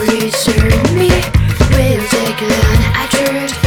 Return me. We'll take an adventure.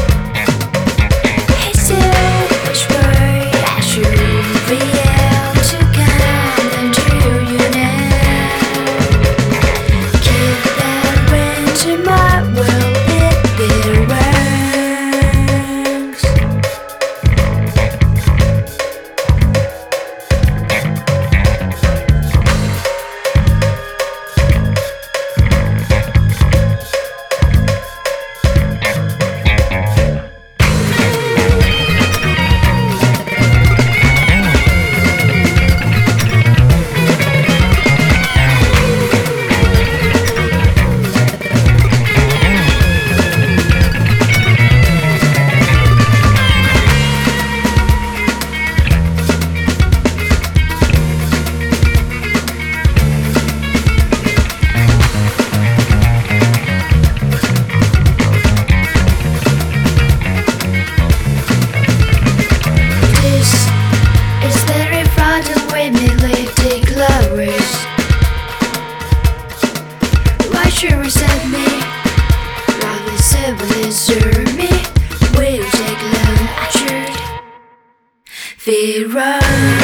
Vera.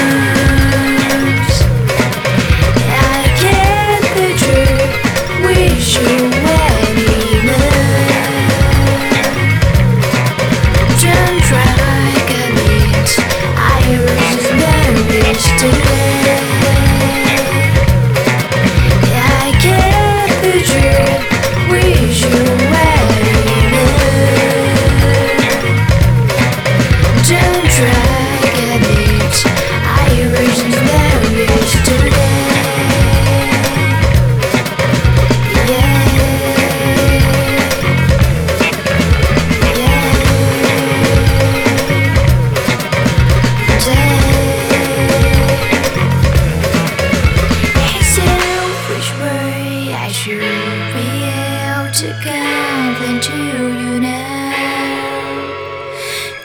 something to you now.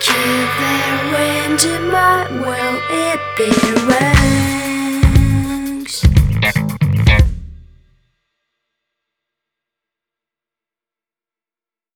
Keep that wind in my will, it be rain.